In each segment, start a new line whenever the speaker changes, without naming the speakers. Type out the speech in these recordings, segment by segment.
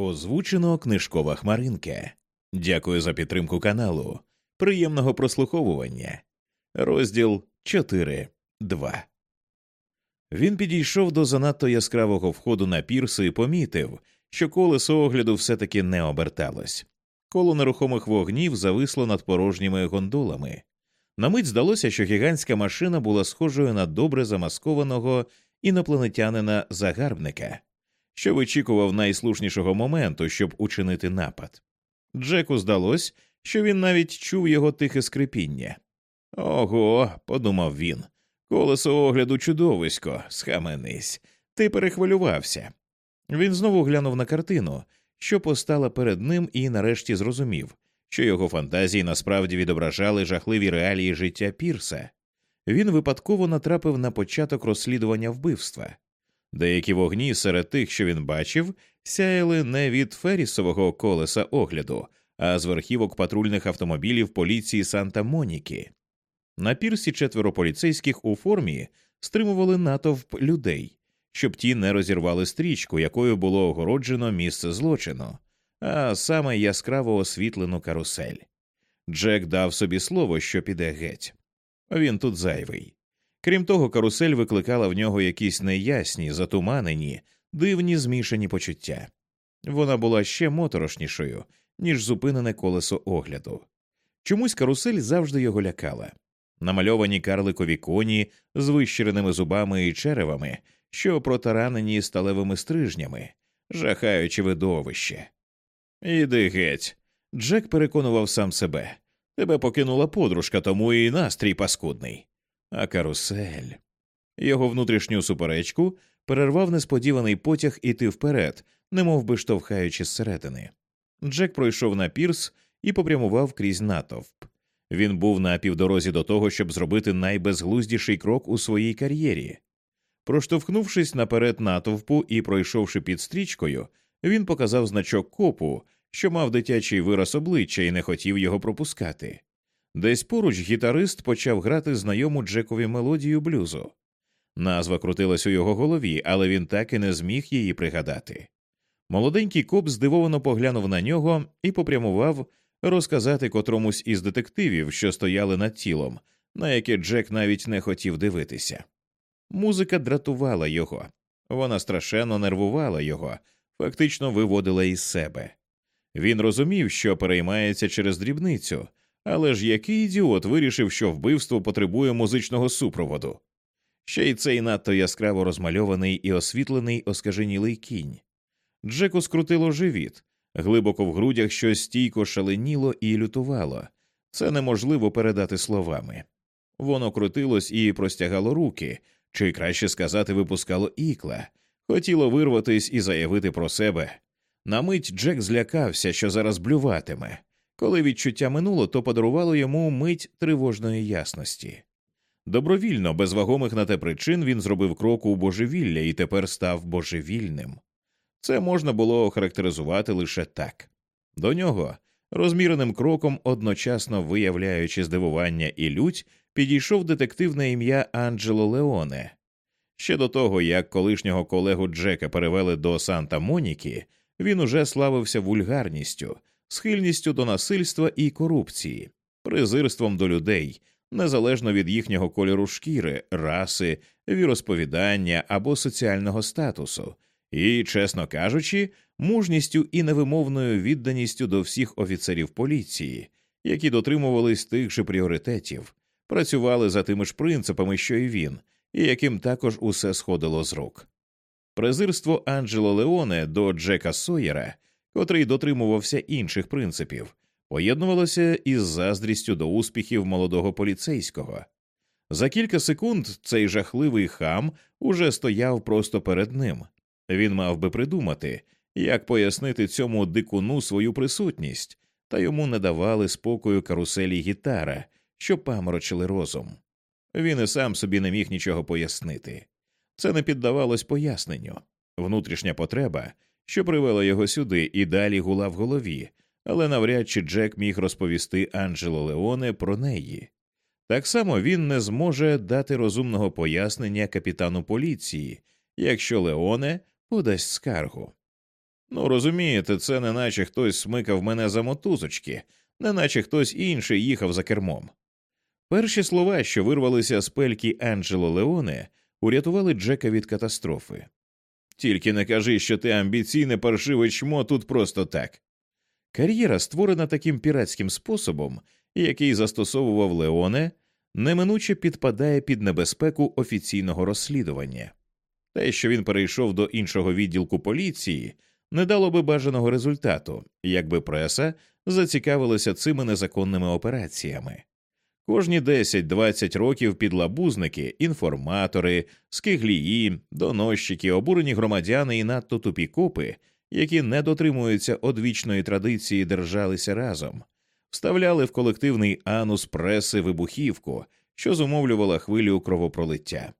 Озвучено книжкова хмаринка. Дякую за підтримку каналу. Приємного прослуховування. Розділ 4.2 Він підійшов до занадто яскравого входу на пірс і помітив, що колесо огляду все таки не оберталось. Коло нерухомих вогнів зависло над порожніми гондолами. На мить здалося, що гігантська машина була схожою на добре замаскованого інопланетянина загарбника що вичікував найслушнішого моменту, щоб учинити напад. Джеку здалось, що він навіть чув його тихе скрипіння. Ого, подумав він, колесо огляду чудовисько, схаменись, ти перехвилювався. Він знову глянув на картину, що постала перед ним, і нарешті зрозумів, що його фантазії насправді відображали жахливі реалії життя Пірса. Він випадково натрапив на початок розслідування вбивства. Деякі вогні серед тих, що він бачив, сяяли не від ферісового колеса огляду, а з верхівок патрульних автомобілів поліції Санта Моніки. На пірсі четверо поліцейських у формі стримували натовп людей, щоб ті не розірвали стрічку, якою було огороджено місце злочину, а саме яскраво освітлену карусель. Джек дав собі слово, що піде геть. Він тут зайвий. Крім того, карусель викликала в нього якісь неясні, затуманені, дивні змішані почуття. Вона була ще моторошнішою, ніж зупинене колесо огляду. Чомусь карусель завжди його лякала. Намальовані карликові коні з вищиреними зубами і черевами, що протаранені сталевими стрижнями, жахаючи видовище. Іди геть. Джек переконував сам себе. Тебе покинула подружка, тому і настрій паскудний а карусель. Його внутрішню суперечку перервав несподіваний потяг іти вперед, немов би штовхаючи зсередини. Джек пройшов на пірс і попрямував крізь натовп. Він був на півдорозі до того, щоб зробити найбезглуздіший крок у своїй кар'єрі. Проштовхнувшись наперед натовпу і пройшовши під стрічкою, він показав значок копу, що мав дитячий вираз обличчя і не хотів його пропускати. Десь поруч гітарист почав грати знайому Джекові мелодію блюзу. Назва крутилась у його голові, але він так і не зміг її пригадати. Молоденький коп здивовано поглянув на нього і попрямував розказати котромусь із детективів, що стояли над тілом, на яке Джек навіть не хотів дивитися. Музика дратувала його, вона страшенно нервувала його, фактично виводила із себе. Він розумів, що переймається через дрібницю. Але ж який ідіот вирішив, що вбивство потребує музичного супроводу? Ще й цей надто яскраво розмальований і освітлений оскаженілий кінь. Джеку скрутило живіт, глибоко в грудях щось стійко шаленіло і лютувало. Це неможливо передати словами. Воно крутилось і простягало руки, чи краще сказати, випускало ікла, хотіло вирватись і заявити про себе. На мить Джек злякався, що зараз блюватиме. Коли відчуття минуло, то подарувало йому мить тривожної ясності. Добровільно, без вагомих на те причин, він зробив крок у божевілля і тепер став божевільним. Це можна було охарактеризувати лише так. До нього, розміреним кроком, одночасно виявляючи здивування і лють, підійшов детектив на ім'я Анджело Леоне. Ще до того, як колишнього колегу Джека перевели до Санта Моніки, він уже славився вульгарністю схильністю до насильства і корупції, презирством до людей, незалежно від їхнього кольору шкіри, раси, віросповідання або соціального статусу, і, чесно кажучи, мужністю і невимовною відданістю до всіх офіцерів поліції, які дотримувались тих же пріоритетів, працювали за тими ж принципами, що і він, і яким також усе сходило з рук. Презирство Анджело Леоне до Джека Сойера котрий дотримувався інших принципів, поєднувалося із заздрістю до успіхів молодого поліцейського. За кілька секунд цей жахливий хам уже стояв просто перед ним. Він мав би придумати, як пояснити цьому дикуну свою присутність, та йому не давали спокою каруселі гітара, що паморочили розум. Він і сам собі не міг нічого пояснити. Це не піддавалось поясненню. Внутрішня потреба, що привела його сюди і далі гула в голові, але навряд чи Джек міг розповісти Анджело Леоне про неї. Так само він не зможе дати розумного пояснення капітану поліції, якщо Леоне подасть скаргу. Ну, розумієте, це не наче хтось смикав мене за мотузочки, не наче хтось інший їхав за кермом. Перші слова, що вирвалися з пельки Анджело Леоне, урятували Джека від катастрофи. Тільки не кажи, що ти амбіційне паршиве чмо тут просто так. Кар'єра, створена таким піратським способом, який застосовував Леоне, неминуче підпадає під небезпеку офіційного розслідування. Те, що він перейшов до іншого відділку поліції, не дало би бажаного результату, якби преса зацікавилася цими незаконними операціями. Кожні 10-20 років підлабузники, інформатори, скиглії, доносчики, обурені громадяни і надто тупі копи, які не дотримуються одвічної традиції, держалися разом, вставляли в колективний анус преси вибухівку, що зумовлювала хвилю кровопролиття.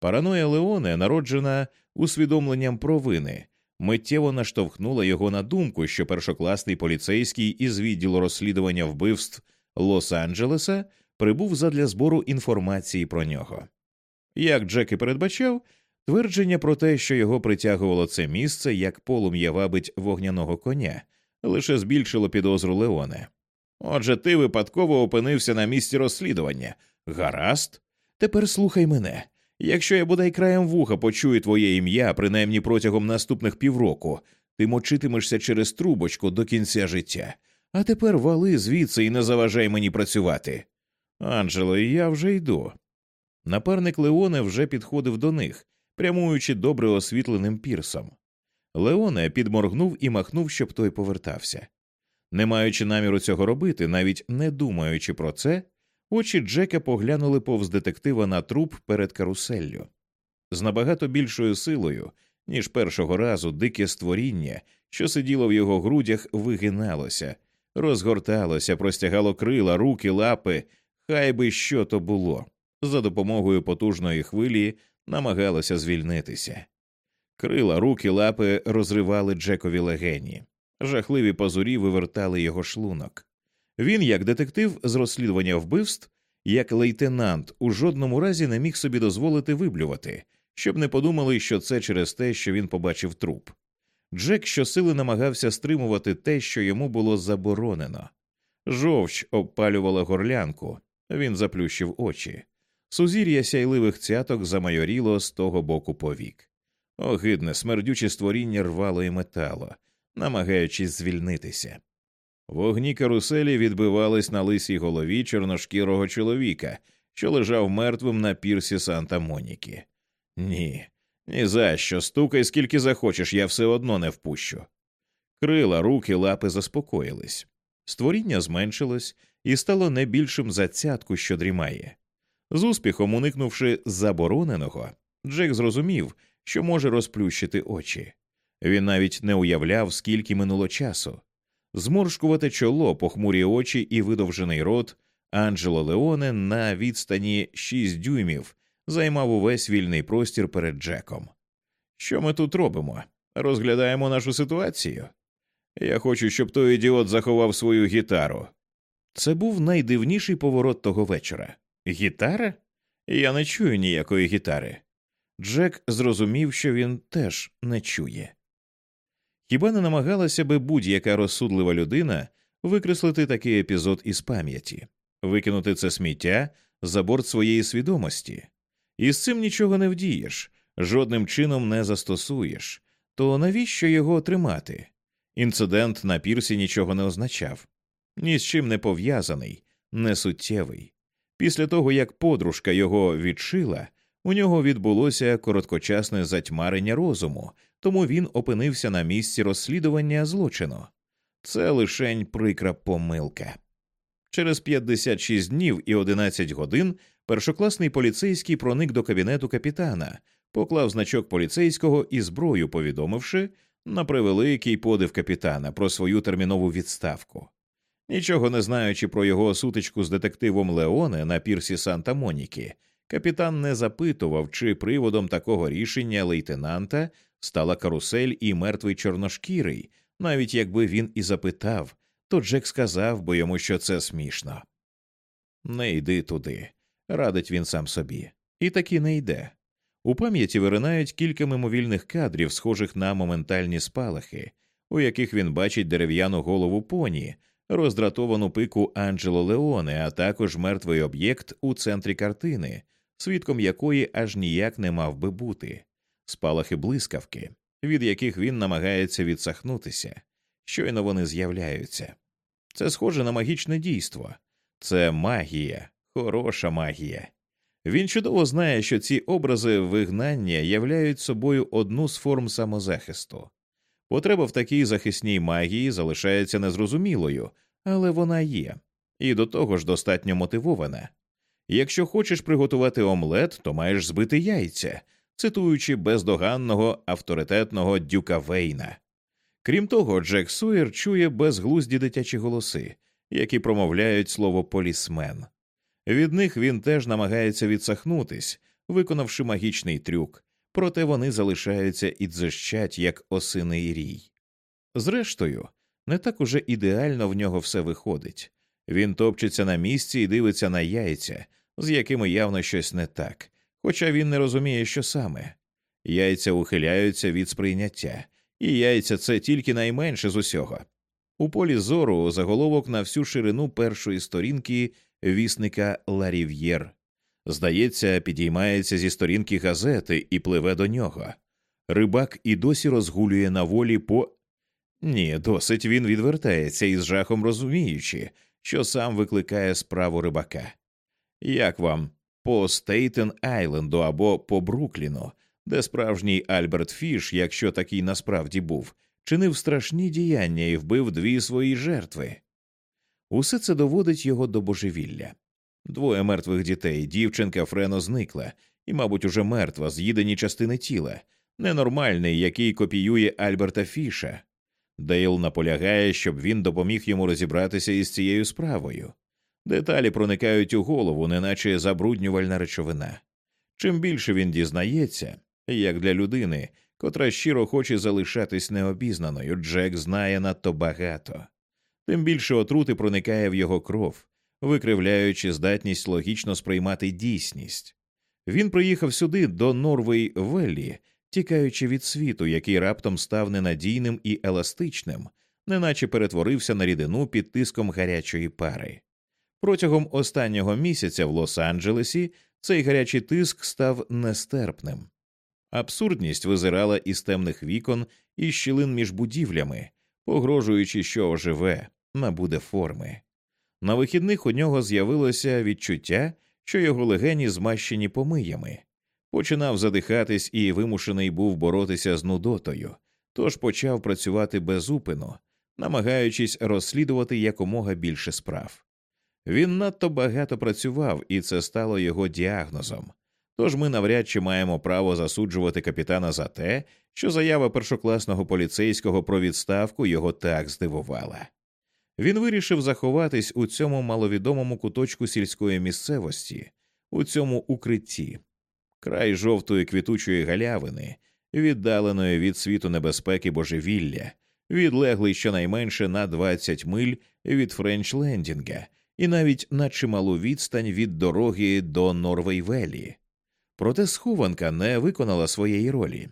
Параноя Леоне, народжена усвідомленням провини, миттєво наштовхнула його на думку, що першокласний поліцейський із відділу розслідування вбивств Лос-Анджелеса прибув задля збору інформації про нього. Як Джек і передбачав, твердження про те, що його притягувало це місце, як полум'я вабить вогняного коня, лише збільшило підозру Леоне. Отже, ти випадково опинився на місці розслідування. Гаразд, тепер слухай мене. Якщо я бодай краєм вуха почую твоє ім'я, принаймні протягом наступних півроку, ти мочитимешся через трубочку до кінця життя. А тепер вали звідси і не заважай мені працювати. Анджело, я вже йду. Напарник Леоне вже підходив до них, прямуючи добре освітленим пірсом. Леоне підморгнув і махнув, щоб той повертався. Не маючи наміру цього робити, навіть не думаючи про це, очі Джека поглянули повз детектива на труп перед каруселлю. З набагато більшою силою, ніж першого разу, дике створіння, що сиділо в його грудях, вигиналося, розгорталося, простягало крила, руки, лапи, хай би що то було. За допомогою потужної хвилі намагалося звільнитися. Крила, руки, лапи розривали Джекові легені, жахливі пазурі вивертали його шлунок. Він, як детектив з розслідування вбивств, як лейтенант, у жодному разі не міг собі дозволити виблювати, щоб не подумали, що це через те, що він побачив труп. Джек щосили намагався стримувати те, що йому було заборонено. Жовч обпалювала горлянку, він заплющив очі. Сузір'я сяйливих цяток замайоріло з того боку повік. Огидне, смердюче створіння рвало і метало, намагаючись звільнитися. Вогні каруселі відбивались на лисій голові чорношкірого чоловіка, що лежав мертвим на пірсі Санта Моніки. Ні, ні за що, стукай, скільки захочеш, я все одно не впущу. Крила, руки, лапи заспокоїлись. Створіння зменшилось і стало не більшим за цятку, що дрімає. З успіхом уникнувши забороненого, Джек зрозумів, що може розплющити очі. Він навіть не уявляв, скільки минуло часу. Зморшкувати чоло, похмурі очі і видовжений рот Анджело Леоне на відстані шість дюймів займав увесь вільний простір перед Джеком. Що ми тут робимо? Розглядаємо нашу ситуацію. Я хочу, щоб той ідіот заховав свою гітару. Це був найдивніший поворот того вечора. Гітара? Я не чую ніякої гітари. Джек зрозумів, що він теж не чує. Хіба не намагалася би будь-яка розсудлива людина викреслити такий епізод із пам'яті, викинути це сміття за борт своєї свідомості? І з цим нічого не вдієш, жодним чином не застосуєш, то навіщо його тримати? Інцидент на пірсі нічого не означав, ні з чим не пов'язаний, не суттєвий. Після того, як подружка його відшила, у нього відбулося короткочасне затьмарення розуму, тому він опинився на місці розслідування злочину. Це лишень прикра помилка. Через 56 днів і 11 годин першокласний поліцейський проник до кабінету капітана, поклав значок поліцейського і зброю, повідомивши на превеликий подив капітана про свою термінову відставку. Нічого не знаючи про його сутичку з детективом Леоне на пірсі Санта Моніки, капітан не запитував, чи приводом такого рішення лейтенанта стала карусель і мертвий чорношкірий, навіть якби він і запитав, то Джек сказав би йому, що це смішно. Не йди туди, радить він сам собі, і таки не йде. У пам'яті виринають кілька мимовільних кадрів, схожих на моментальні спалахи, у яких він бачить дерев'яну голову поні, роздратовану пику Анджело Леоне, а також мертвий об'єкт у центрі картини, свідком якої аж ніяк не мав би бути, спалахи блискавки, від яких він намагається відсахнутися. Щойно вони з'являються. Це схоже на магічне дійство, це магія, хороша магія. Він чудово знає, що ці образи вигнання являють собою одну з форм самозахисту. Потреба в такій захисній магії залишається незрозумілою, але вона є, і до того ж достатньо мотивована. Якщо хочеш приготувати омлет, то маєш збити яйця, цитуючи бездоганного авторитетного дюка Вейна. Крім того, Джек Сойер чує безглузді дитячі голоси, які промовляють слово полісмен. Від них він теж намагається відсахнутись, виконавши магічний трюк, проте вони залишаються і дзищать, як осиний рій. Зрештою, не так уже ідеально в нього все виходить. Він топчеться на місці і дивиться на яйця, з якими явно щось не так, хоча він не розуміє, що саме. Яйця ухиляються від сприйняття, і яйця це тільки найменше з усього. У полі зору заголовок на всю ширину першої сторінки вісника Ларів'єр. Здається, підіймається зі сторінки газети і пливе до нього. Рибак і досі розгулює на волі по. Ні, досить він відвертається із жахом розуміючи, що сам викликає справу рибака. Як вам по Стейтен Айленду або по Брукліну, де справжній Альберт Фіш, якщо такий насправді був, чинив страшні діяння і вбив дві свої жертви? Усе це доводить його до божевілля. Двоє мертвих дітей, дівчинка Френо зникла, і, мабуть, уже мертва, з'їдені частини тіла, ненормальний, який копіює Альберта Фіша. Дейл наполягає, щоб він допоміг йому розібратися із цією справою. Деталі проникають у голову, неначе забруднювальна речовина. Чим більше він дізнається, як для людини, котра щиро хоче залишатись необізнаною, Джек знає надто багато, тим більше отрути проникає в його кров, викривляючи здатність логічно сприймати дійсність. Він приїхав сюди до Норвей Веллі, тікаючи від світу, який раптом став ненадійним і еластичним, неначе перетворився на рідину під тиском гарячої пари. Протягом останнього місяця в Лос-Анджелесі цей гарячий тиск став нестерпним. Абсурдність визирала із темних вікон і щілин між будівлями, погрожуючи, що оживе, набуде форми. На вихідних у нього з'явилося відчуття, що його легені змащені помиями, починав задихатись і вимушений був боротися з нудотою, тож почав працювати безупину, намагаючись розслідувати якомога більше справ. Він надто багато працював, і це стало його діагнозом. Тож ми навряд чи маємо право засуджувати капітана за те, що заява першокласного поліцейського про відставку його так здивувала. Він вирішив заховатись у цьому маловідомому куточку сільської місцевості, у цьому укритті, край жовтої квітучої галявини, віддаленої від світу небезпеки божевілля, відлеглий щонайменше на 20 миль від Френч-Лендінга і навіть на чималу відстань від дороги до Норвейвелі. Проте схованка не виконала своєї ролі.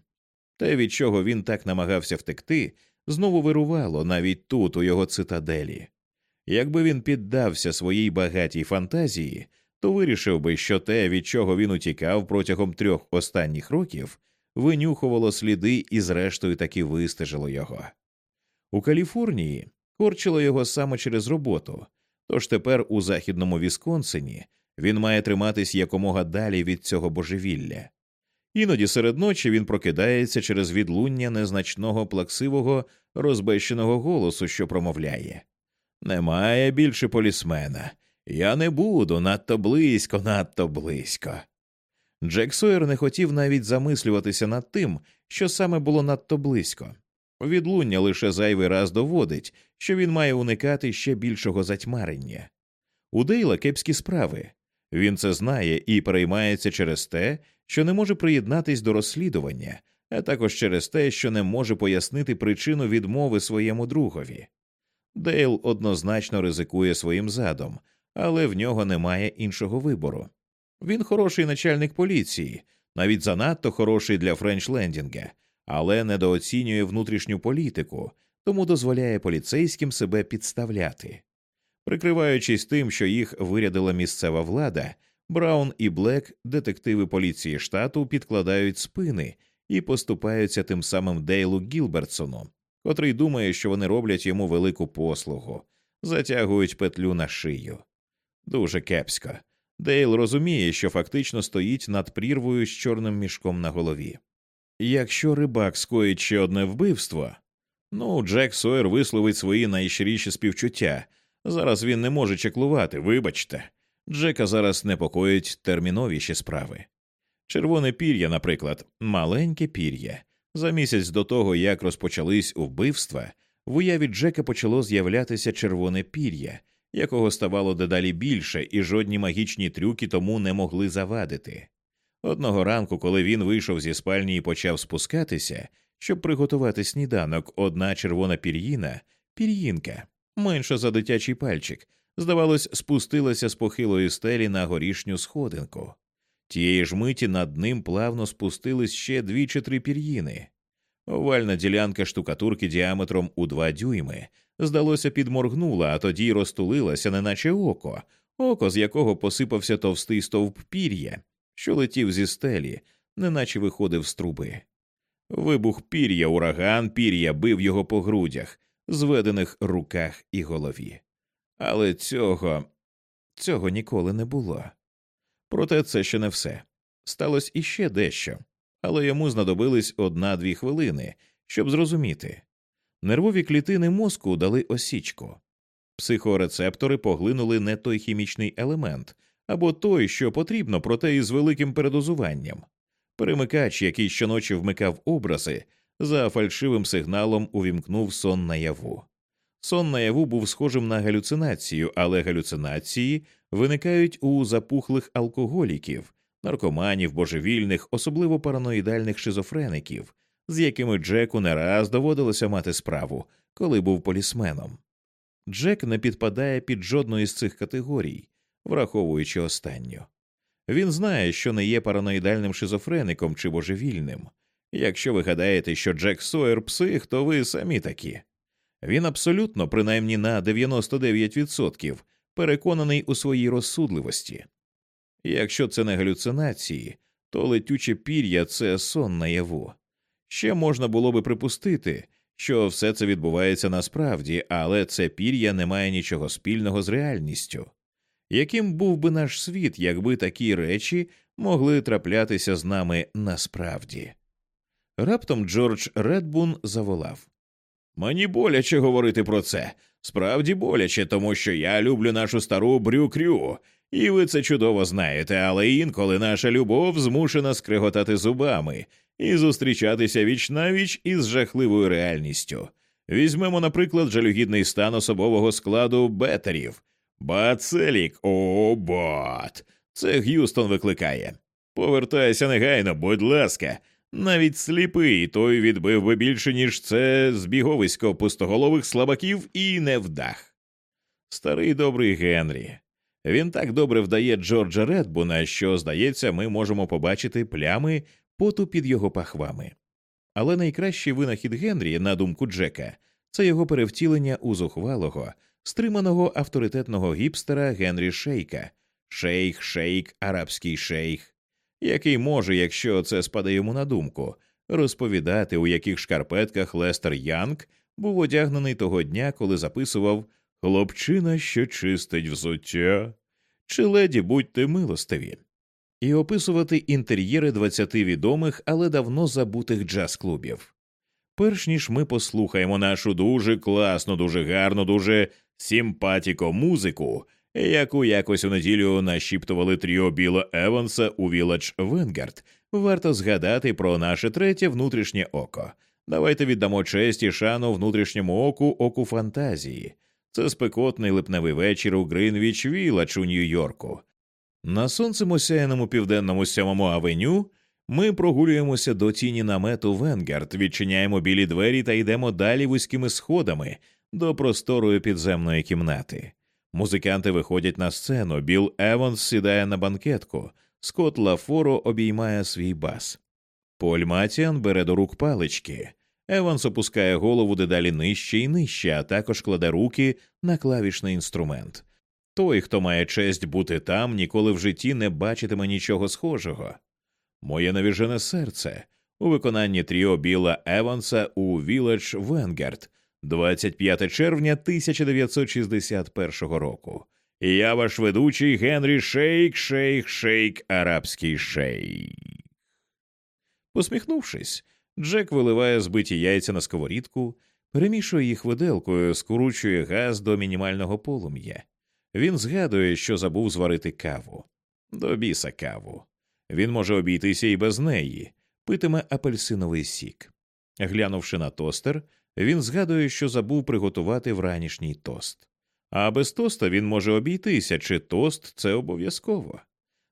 Те, від чого він так намагався втекти, знову вирувало навіть тут, у його цитаделі. Якби він піддався своїй багатій фантазії, то вирішив би, що те, від чого він утікав протягом трьох останніх років, винюхувало сліди і, зрештою, таки вистежило його. У Каліфорнії корчило його саме через роботу, тож тепер у західному Вісконсині він має триматись якомога далі від цього божевілля. Іноді серед ночі він прокидається через відлуння незначного плаксивого розбещеного голосу, що промовляє Немає більше полісмена. Я не буду надто близько, надто близько. Джек Сойер не хотів навіть замислюватися над тим, що саме було надто близько. Відлуння лише зайвий раз доводить, що він має уникати ще більшого затьмарення. У Дейла кепські справи. Він це знає і переймається через те, що не може приєднатись до розслідування, а також через те, що не може пояснити причину відмови своєму другові. Дейл однозначно ризикує своїм задом, але в нього немає іншого вибору. Він хороший начальник поліції, навіть занадто хороший для Френч Лендінга, але недооцінює внутрішню політику, тому дозволяє поліцейським себе підставляти. Прикриваючись тим, що їх вирядила місцева влада, Браун і Блек, детективи поліції штату, підкладають спини і поступаються тим самим Дейлу Гілбертсону, котрий думає, що вони роблять йому велику послугу, затягують петлю на шию. Дуже кепсько. Дейл розуміє, що фактично стоїть над прірвою з чорним мішком на голові. Якщо рибак скоїть ще одне вбивство, ну Джек Сойер висловить свої найщиріші співчуття. Зараз він не може чеклувати, вибачте. Джека зараз непокоїть терміновіші справи. Червоне пір'я, наприклад, маленьке пір'я. За місяць до того, як розпочались вбивства, в уяві Джека почало з'являтися червоне пір'я, якого ставало дедалі більше, і жодні магічні трюки тому не могли завадити. Одного ранку, коли він вийшов зі спальні і почав спускатися, щоб приготувати сніданок, одна червона пір'їна, пір'їнка, менша за дитячий пальчик, здавалось, спустилася з похилої стелі на горішню сходинку. Тієї ж миті над ним плавно спустились ще дві чи три пір'їни. Овальна ділянка штукатурки діаметром у два дюйми, здалося, підморгнула, а тоді розтулилася, неначе око, око, з якого посипався товстий стовп пір'я, що летів зі стелі, неначе виходив з труби. Вибух пір'я, ураган пір'я бив його по грудях, зведених руках і голові. Але цього, цього ніколи не було. Проте це ще не все. Сталося іще дещо, але йому знадобились одна-дві хвилини, щоб зрозуміти. Нервові клітини мозку дали осічку. Психорецептори поглинули не той хімічний елемент або той, що потрібно, проте із великим передозуванням. Перемикач, який щоночі вмикав образи, за фальшивим сигналом увімкнув сон наяву. Сон наяву був схожим на галюцинацію, але галюцинації виникають у запухлих алкоголіків, наркоманів, божевільних, особливо параноїдальних шизофреників, з якими Джеку не раз доводилося мати справу, коли був полісменом. Джек не підпадає під жодну із цих категорій, враховуючи останню. Він знає, що не є параноїдальним шизофреником чи божевільним. Якщо ви гадаєте, що Джек Сойер псих, то ви самі такі. Він абсолютно, принаймні на 99%, переконаний у своїй розсудливості. Якщо це не галюцинації, то летюче пір'я це сон наяву. Ще можна було би припустити, що все це відбувається насправді, але це пір'я не має нічого спільного з реальністю. Яким був би наш світ, якби такі речі могли траплятися з нами насправді? Раптом Джордж Редбун заволав Мені боляче говорити про це. Справді боляче, тому що я люблю нашу стару брюкрю, і ви це чудово знаєте, але інколи наша любов змушена скриготати зубами і зустрічатися віч навіч із жахливою реальністю. Візьмемо, наприклад, жалюгідний стан особового складу бетерів. Бацелік, о, бат. Це Г'юстон викликає. Повертайся негайно, будь ласка. Навіть сліпий той відбив би більше, ніж це збіговисько пустоголових слабаків і невдах. Старий добрий Генрі. Він так добре вдає Джорджа Редбуна, що, здається, ми можемо побачити плями поту під його пахвами. Але найкращий винахід Генрі, на думку Джека, це його перевтілення у зухвалого, стриманого авторитетного гіпстера Генрі Шейка, шейх, шейк, арабський шейх, який може, якщо це спаде йому на думку, розповідати, у яких шкарпетках Лестер Янг був одягнений того дня, коли записував Хлопчина, що чистить взуття, чи леді будьте милостиві, і описувати інтер'єри двадцяти відомих, але давно забутих джаз-клубів. Перш ніж ми послухаємо нашу дуже класну, дуже гарну, дуже симпатіко музику, яку якось у неділю нашіптували тріо Біла Еванса у Вілладж Венгард, варто згадати про наше третє внутрішнє око. Давайте віддамо честь і шану внутрішньому оку оку фантазії. Це спекотний липневий вечір у Гринвіч Вілладж у Нью-Йорку. На сонцем осяяному південному сьомому авеню ми прогулюємося до тіні намету Венгард, відчиняємо білі двері та йдемо далі вузькими сходами до просторої підземної кімнати. Музиканти виходять на сцену, Біл Еванс сідає на банкетку, Скот Лафоро обіймає свій бас. Поль Матіан бере до рук палички. Еванс опускає голову дедалі нижче і нижче, а також кладе руки на клавішний інструмент. Той, хто має честь бути там, ніколи в житті не бачитиме нічого схожого. Моє навіжене серце у виконанні тріо Біла Еванса у Віледж Венгард 25 червня 1961 року. Я ваш ведучий Генрі Шейк, Шейк, Шейк, Арабський Шейк. Посміхнувшись, Джек виливає збиті яйця на сковорідку, перемішує їх виделкою, скручує газ до мінімального полум'я. Він згадує, що забув зварити каву. До біса каву. Він може обійтися і без неї, питиме апельсиновий сік. Глянувши на тостер, він згадує, що забув приготувати вранішній тост. А без тоста він може обійтися, чи тост це обов'язково.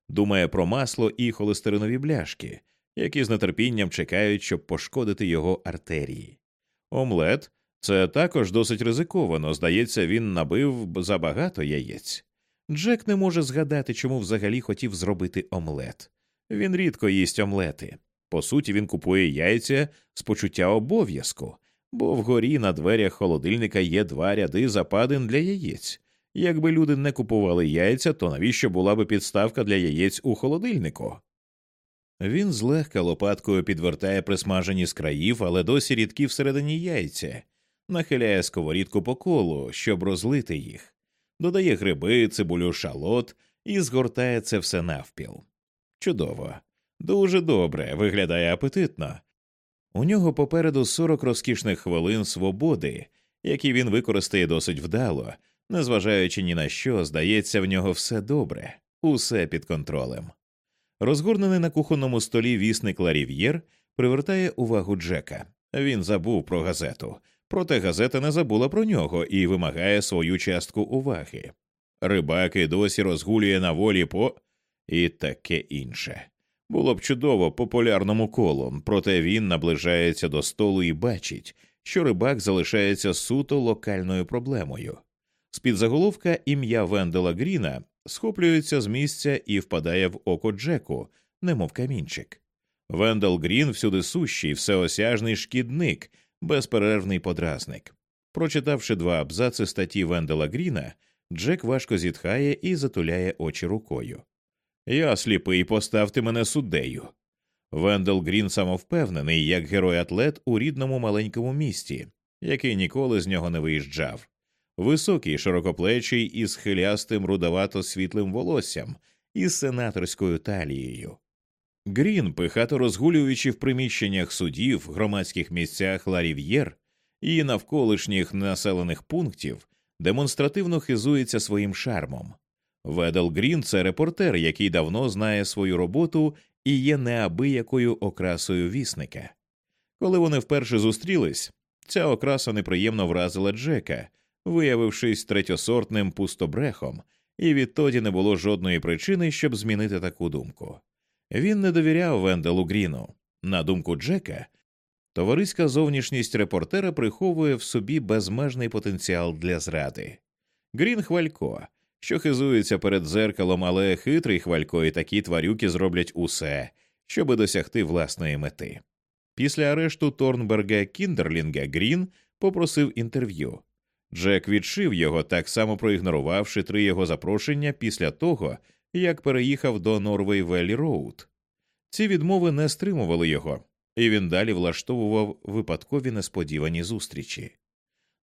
Думає про масло і холестеринові бляшки, які з нетерпінням чекають, щоб пошкодити його артерії. Омлет це також досить ризиковано, здається, він набив забагато яєць. Джек не може згадати, чому взагалі хотів зробити омлет. Він рідко їсть омлети. По суті, він купує яйця з почуття обов'язку, бо вгорі на дверях холодильника є два ряди западин для яєць. Якби люди не купували яйця, то навіщо була би підставка для яєць у холодильнику? Він злегка лопаткою підвертає присмажені з країв, але досі рідкі всередині яйця, нахиляє сковорідку по колу, щоб розлити їх, додає гриби, цибулю, шалот і згортає це все навпіл. Чудово, дуже добре, виглядає апетитно. У нього попереду 40 розкішних хвилин свободи, які він використає досить вдало, незважаючи ні на що, здається, в нього все добре, усе під контролем. Розгорнений на кухонному столі вісник Ларів'єр привертає увагу Джека. Він забув про газету, проте газета не забула про нього і вимагає свою частку уваги. Рибак і досі розгулює на волі по і таке інше. Було б чудово популярному колу, проте він наближається до столу і бачить, що рибак залишається суто локальною проблемою. З під заголовка ім'я Вендела Гріна схоплюється з місця і впадає в око Джеку, немов камінчик. Вендел Грін всюди сущий, всеосяжний шкідник, безперервний подразник. Прочитавши два абзаци статті Вендела Гріна, Джек важко зітхає і затуляє очі рукою. Я сліпий, поставте мене суддею. Вендел Грін самовпевнений, як герой атлет у рідному маленькому місті, який ніколи з нього не виїжджав. Високий, широкоплечий із хилястим рудовато світлим волоссям із сенаторською талією. Грін, пихато розгулюючи в приміщеннях судів, громадських місцях Ларів'єр і навколишніх населених пунктів, демонстративно хизується своїм шармом. Ведел Грін це репортер, який давно знає свою роботу і є неабиякою окрасою вісника. Коли вони вперше зустрілись, ця окраса неприємно вразила Джека, виявившись третьосортним пустобрехом, і відтоді не було жодної причини, щоб змінити таку думку. Він не довіряв Венделу Гріну. На думку Джека, товариська зовнішність репортера приховує в собі безмежний потенціал для зради. Грін хвалько, що хизується перед дзеркалом, але хитрий хвалько і такі тварюки зроблять усе, щоби досягти власної мети. Після арешту Торнберга Кіндерлінга Грін попросив інтерв'ю. Джек відшив його, так само проігнорувавши три його запрошення після того, як переїхав до Норвей Веллі Роуд. Ці відмови не стримували його, і він далі влаштовував випадкові несподівані зустрічі.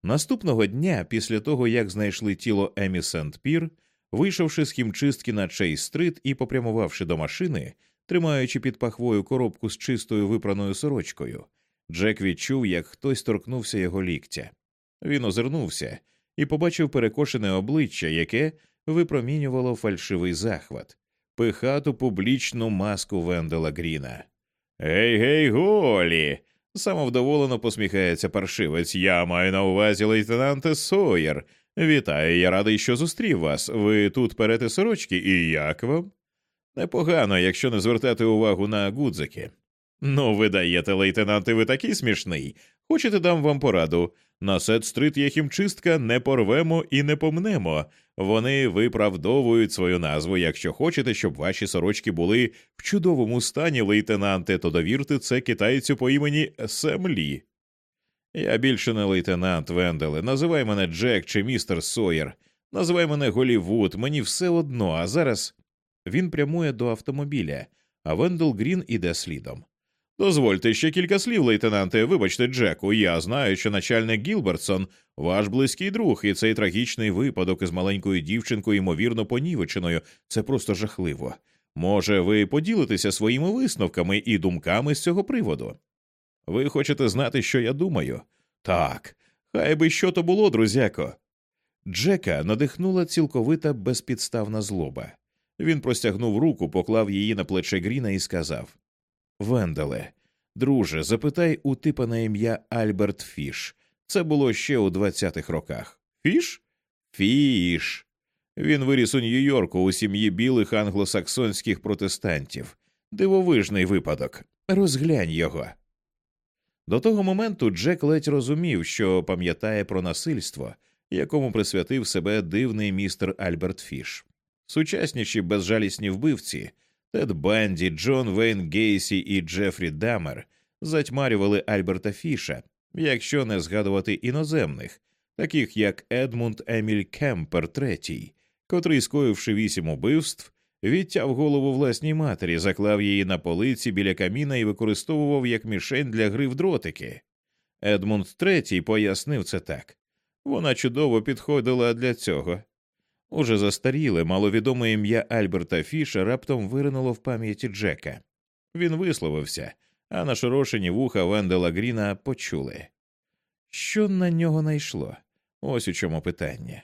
Наступного дня, після того як знайшли тіло Емі Сент Пір, вийшовши з хімчистки на Чейз стрит і попрямувавши до машини, тримаючи під пахвою коробку з чистою випраною сорочкою, Джек відчув, як хтось торкнувся його ліктя. Він озирнувся і побачив перекошене обличчя, яке випромінювало фальшивий захват, пихату публічну маску Вендела Гріна. Гей, гей, голі. Самовдоволено посміхається паршивець. Я маю на увазі лейтенанте Сойер. Вітаю, я радий, що зустрів вас. Ви тут перете сорочки, і як вам? Непогано, якщо не звертати увагу на гудзики. Ну, ви даєте, лейтенанте, ви такий смішний. Хочете дам вам пораду. На Сет-стрит є хімчистка, не порвемо і не помнемо. Вони виправдовують свою назву. Якщо хочете, щоб ваші сорочки були в чудовому стані, лейтенанте, то довірте це китайцю по імені Сем Лі. Я більше не лейтенант Венделе. Називай мене Джек чи містер Сойер. Називай мене Голівуд, мені все одно, а зараз він прямує до автомобіля, а Вендел Грін іде слідом. Дозвольте ще кілька слів, лейтенанте. Вибачте, Джеку. Я знаю, що начальник Гілбертсон ваш близький друг, і цей трагічний випадок із маленькою дівчинкою, ймовірно, понівеченою. Це просто жахливо. Може, ви поділитеся своїми висновками і думками з цього приводу? Ви хочете знати, що я думаю? Так, хай би що то було, друзяко. Джека надихнула цілковита безпідставна злоба. Він простягнув руку, поклав її на плече Гріна і сказав Венделе, друже, запитай у типа на ім'я Альберт Фіш. Це було ще у 20-х роках. Фіш? Фіш. Він виріс у Нью-Йорку у сім'ї білих англосаксонських протестантів. Дивовижний випадок. Розглянь його. До того моменту Джек ледь розумів, що пам'ятає про насильство, якому присвятив себе дивний містер Альберт Фіш. Сучасніші безжалісні вбивці Тед Банді, Джон Вейн Гейсі і Джефрі Дамер затьмарювали Альберта Фіша, якщо не згадувати іноземних, таких як Едмунд Еміль Кемпер III, котрий, скоївши вісім убивств, відтяв голову власній матері, заклав її на полиці біля каміна і використовував як мішень для гри в дротики. Едмунд III пояснив це так вона чудово підходила для цього. Уже застаріле, маловідоме ім'я Альберта Фіша раптом виринуло в пам'яті Джека. Він висловився, а нашорошені вуха Вендела Гріна почули. Що на нього найшло? Ось у чому питання.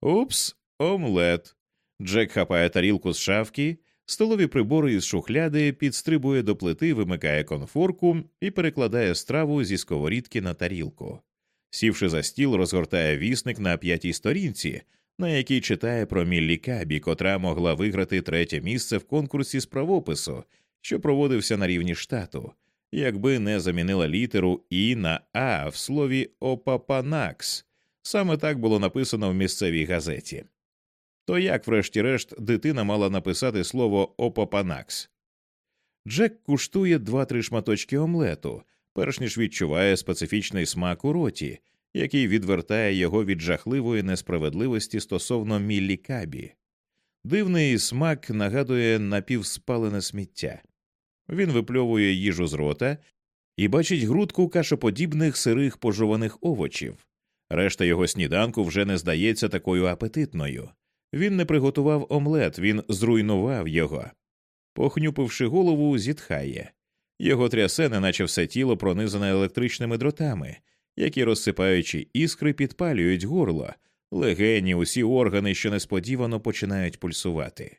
Упс, омлет. Джек хапає тарілку з шавки, столові прибори із шухляди, підстрибує до плити, вимикає конфорку і перекладає страву зі сковорідки на тарілку. Сівши за стіл, розгортає вісник на п'ятій сторінці, на якій читає про Міллі Кабі, котра могла виграти третє місце в конкурсі з правопису, що проводився на рівні штату, якби не замінила літеру І на А в слові Опапанакс. Саме так було написано в місцевій газеті. То як, врешті-решт, дитина мала написати слово Опапанакс? Джек куштує два-три шматочки омлету, перш ніж відчуває специфічний смак у роті, який відвертає його від жахливої несправедливості стосовно Міллі Кабі. Дивний смак нагадує напівспалене сміття. Він випльовує їжу з рота і бачить грудку кашоподібних сирих пожованих овочів. Решта його сніданку вже не здається такою апетитною. Він не приготував омлет, він зруйнував його. Похнюпивши голову, зітхає. Його трясе, неначе все тіло пронизане електричними дротами, які, розсипаючи іскри, підпалюють горло, легені, усі органи, що несподівано починають пульсувати.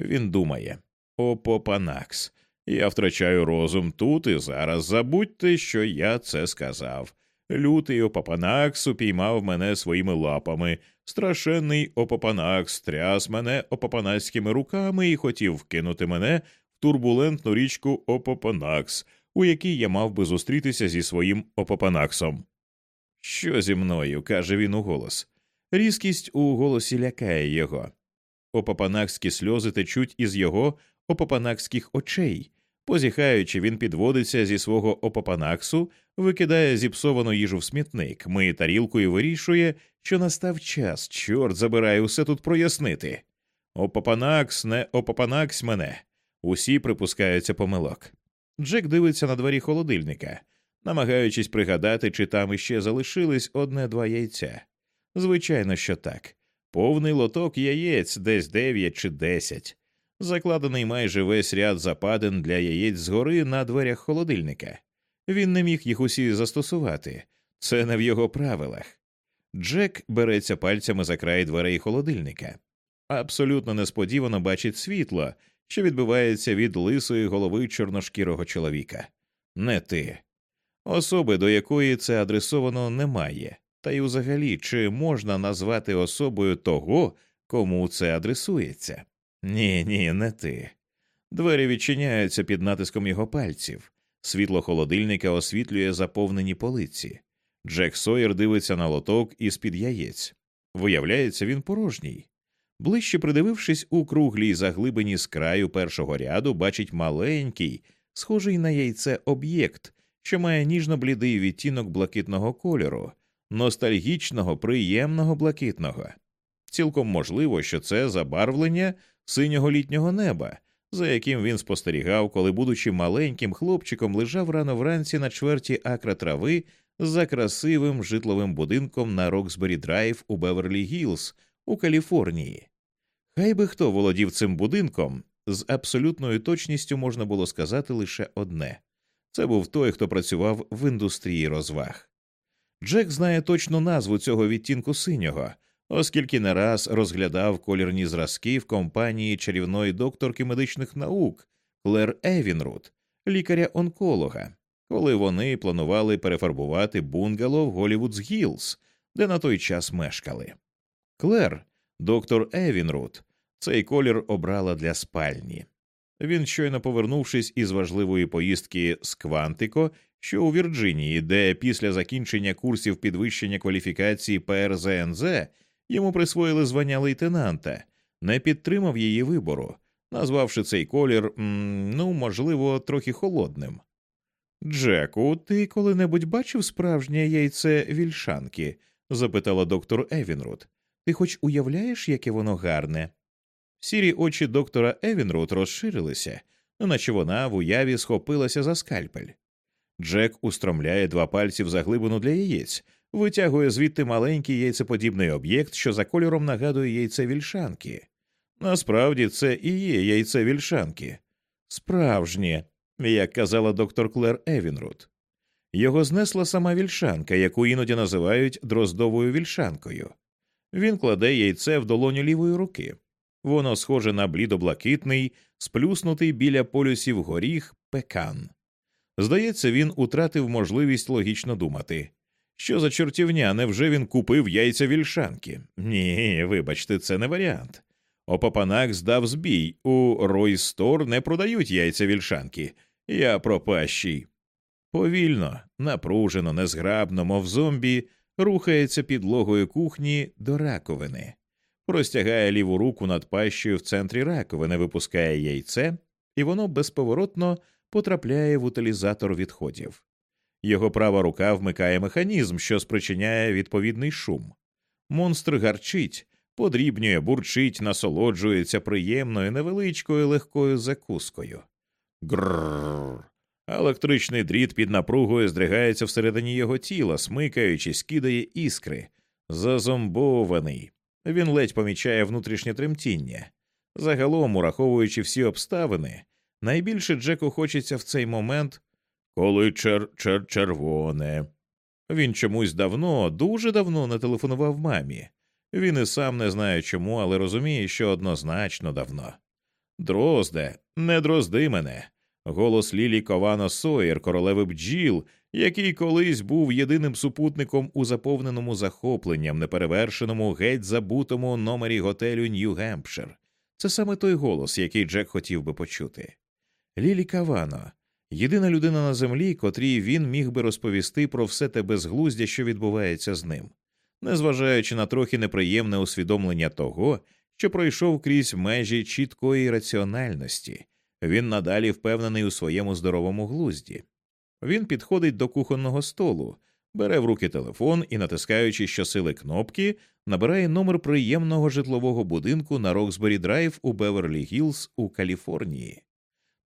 Він думає О, Попанакс, я втрачаю розум тут і зараз забудьте, що я це сказав. Лютий Опапанакс упіймав мене своїми лапами, страшенний Опапанакс тряс мене опапанацькими руками і хотів вкинути мене в турбулентну річку Опапанакс, у якій я мав би зустрітися зі своїм Опапанаксом. Що зі мною? каже він у голос. Різкість у голосі лякає його. Опапанакські сльози течуть із його опапанакських очей. Позіхаючи, він підводиться зі свого опапанаксу, викидає зіпсовану їжу в смітник, миє тарілку і вирішує, що настав час, чорт забирає усе тут прояснити. Опапанакс, не опапанаксь мене. Усі припускаються помилок. Джек дивиться на двері холодильника намагаючись пригадати, чи там іще залишились одне-два яйця. Звичайно, що так. Повний лоток яєць, десь дев'ять чи десять, закладений майже весь ряд западин для яєць згори на дверях холодильника. Він не міг їх усі застосувати, це не в його правилах. Джек береться пальцями за край дверей холодильника. Абсолютно несподівано бачить світло, що відбивається від лисої голови чорношкірого чоловіка. Не ти. Особи, до якої це адресовано, немає, та й взагалі чи можна назвати особою того, кому це адресується? Ні, ні, не ти. Двері відчиняються під натиском його пальців, світло холодильника освітлює заповнені полиці. Джек Сойер дивиться на лоток із під яєць. Виявляється, він порожній. Ближче придивившись у круглій заглибині з краю першого ряду, бачить маленький, схожий на яйце об'єкт, що має ніжно блідий відтінок блакитного кольору, ностальгічного, приємного блакитного. Цілком можливо, що це забарвлення синього літнього неба, за яким він спостерігав, коли, будучи маленьким хлопчиком, лежав рано вранці на чверті акра трави за красивим житловим будинком на Роксбері Драйв у Беверлі Гілз у Каліфорнії. Хай би хто володів цим будинком, з абсолютною точністю можна було сказати лише одне це був той, хто працював в індустрії розваг. Джек знає точну назву цього відтінку синього, оскільки не раз розглядав колірні зразки в компанії чарівної докторки медичних наук Клер Евінрут, лікаря-онколога, коли вони планували перефарбувати бунгало в Голівудс Гілз, де на той час мешкали. Клер, доктор Евінрут, цей колір обрала для спальні. Він, щойно повернувшись із важливої поїздки з Квантико, що у Вірджинії, де після закінчення курсів підвищення кваліфікації ПРЗНЗ йому присвоїли звання лейтенанта, не підтримав її вибору, назвавши цей колір, ну, можливо, трохи холодним. Джеку, ти коли-небудь бачив справжнє яйце вільшанки? запитала доктор Евінрут. Ти хоч уявляєш, яке воно гарне? Сірі очі доктора Евінрут розширилися, наче вона в уяві схопилася за скальпель. Джек устромляє два пальці в заглибину для яєць, витягує звідти маленький яйцеподібний об'єкт, що за кольором нагадує яйце вільшанки. Насправді це і є яйце вільшанки. Справжнє, як казала доктор Клер Евінрут. Його знесла сама вільшанка, яку іноді називають дроздовою вільшанкою. Він кладе яйце в долоню лівої руки. Воно схоже на блідоблакитний, сплюснутий біля полюсів горіх пекан. Здається, він утратив можливість логічно думати. Що за чортівня, невже він купив яйця вільшанки? Ні, вибачте, це не варіант. Опапанак здав збій. У Ройстор не продають яйця вільшанки. Я пропащий. Повільно, напружено, незграбно, мов зомбі, рухається підлогою кухні до раковини, простягає ліву руку над пащею в центрі раковини, випускає яйце, і воно безповоротно потрапляє в утилізатор відходів. Його права рука вмикає механізм, що спричиняє відповідний шум. Монстр гарчить, подрібнює, бурчить, насолоджується приємною невеличкою легкою закускою. Грррр. Електричний дріт під напругою здригається всередині його тіла, смикаючись, кидає іскри. Зазомбований. Він ледь помічає внутрішнє тремтіння. Загалом, ураховуючи всі обставини, найбільше Джеку хочеться в цей момент, коли чер чер червоне. Він чомусь давно, дуже давно не телефонував мамі. Він і сам не знає чому, але розуміє, що однозначно давно. Дрозде, не дрозди мене. Голос Лілі Ковано Сойер, королеви бджіл, який колись був єдиним супутником у заповненому захопленням, неперевершеному, геть забутому номері готелю Нью-Гемпшир. Це саме той голос, який Джек хотів би почути. Лілі Кавано, єдина людина на землі, котрій він міг би розповісти про все те безглуздя, що відбувається з ним, незважаючи на трохи неприємне усвідомлення того, що пройшов крізь межі чіткої раціональності. Він надалі впевнений у своєму здоровому глузді. Він підходить до кухонного столу, бере в руки телефон і, натискаючи щосили кнопки, набирає номер приємного житлового будинку на Роксбері Драйв у Беверлі Гілз у Каліфорнії.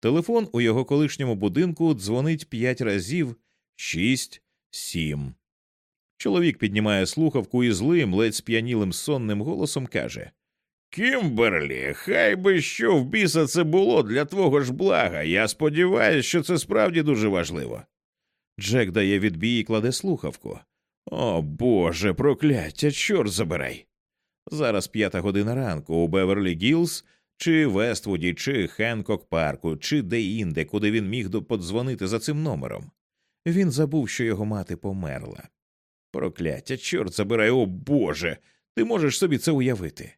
Телефон у його колишньому будинку дзвонить п'ять разів шість, сім. Чоловік піднімає слухавку і злим, ледь сп'янілим сонним голосом каже Кімберлі, хай би що в біса це було для твого ж блага. Я сподіваюся, що це справді дуже важливо. Джек дає відбій і кладе слухавку. О Боже, прокляття, чорт забирай. Зараз п'ята година ранку у Беверлі Гілз, чи Вествуді, чи Хенкок Парку, чи де-інде, куди він міг подзвонити за цим номером. Він забув, що його мати померла. Прокляття, чорт забирай, о Боже, ти можеш собі це уявити.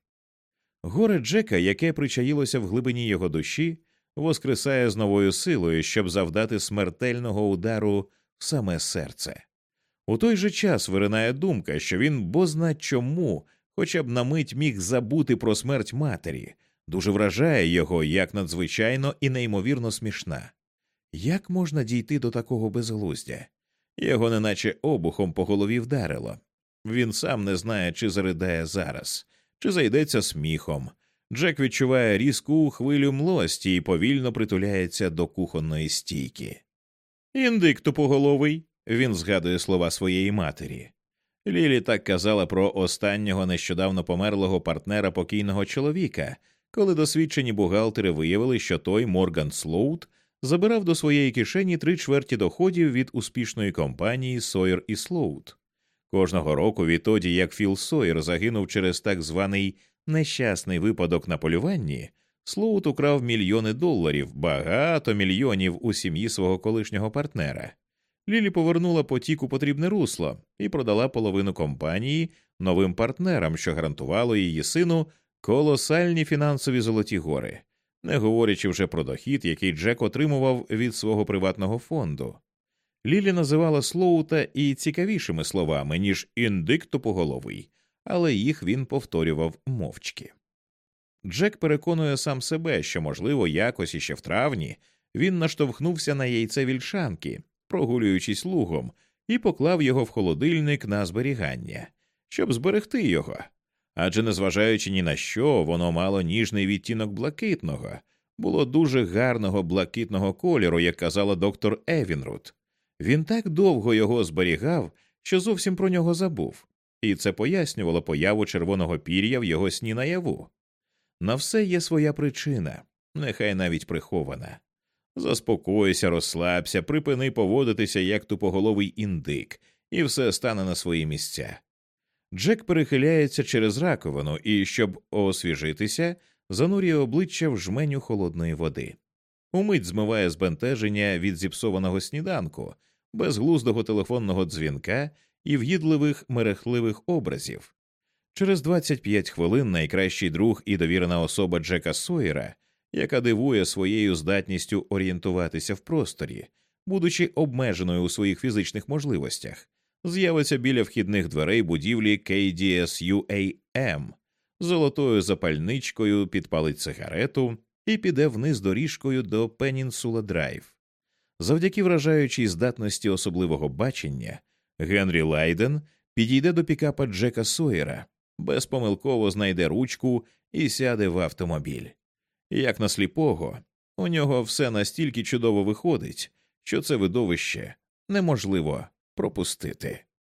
Горе Джека, яке причаїлося в глибині його душі, воскресає з новою силою, щоб завдати смертельного удару в саме серце. У той же час виринає думка, що він бозна чому, хоча б на мить міг забути про смерть матері, дуже вражає його як надзвичайно і неймовірно смішна. Як можна дійти до такого безглуздя? Його неначе обухом по голові вдарило. Він сам не знає, чи заридає зараз, чи зайдеться сміхом. Джек відчуває різку хвилю млості і повільно притуляється до кухонної стійки. Індик тупоголовий, він згадує слова своєї матері. Лілі так казала про останнього нещодавно померлого партнера покійного чоловіка, коли досвідчені бухгалтери виявили, що той Морган Слоут забирав до своєї кишені три чверті доходів від успішної компанії Сойер і Слоут. Кожного року, відтоді як Філ Сойер загинув через так званий нещасний випадок на полюванні, Слоут украв мільйони доларів, багато мільйонів у сім'ї свого колишнього партнера. Лілі повернула потік у потрібне русло і продала половину компанії новим партнерам, що гарантувало її сину колосальні фінансові золоті гори, не говорячи вже про дохід, який Джек отримував від свого приватного фонду. Лілі називала Слоута і цікавішими словами, ніж індик тупоголовий, але їх він повторював мовчки. Джек переконує сам себе, що, можливо, якось іще в травні він наштовхнувся на яйце вільшанки, прогулюючись лугом, і поклав його в холодильник на зберігання, щоб зберегти його. Адже, незважаючи ні на що, воно мало ніжний відтінок блакитного, було дуже гарного блакитного кольору, як казала доктор Евінрут. Він так довго його зберігав, що зовсім про нього забув, і це пояснювало появу червоного пір'я в його сні наяву. На все є своя причина, нехай навіть прихована. Заспокойся, розслабся, припини поводитися як тупоголовий індик, і все стане на свої місця. Джек перехиляється через раковину і, щоб освіжитися, занурює обличчя в жменю холодної води. Умить змиває збентеження від зіпсованого сніданку, безглуздого телефонного дзвінка і в'їдливих мерехливих образів. Через 25 хвилин найкращий друг і довірена особа Джека Сойера, яка дивує своєю здатністю орієнтуватися в просторі, будучи обмеженою у своїх фізичних можливостях, з'явиться біля вхідних дверей будівлі KDSUAM, золотою запальничкою підпалить цигарету і піде вниз доріжкою до Пенінсула Драйв. Завдяки вражаючій здатності особливого бачення, Генрі Лайден підійде до пікапа Джека Сойера, безпомилково знайде ручку і сяде в автомобіль. Як на сліпого, у нього все настільки чудово виходить, що це видовище неможливо пропустити.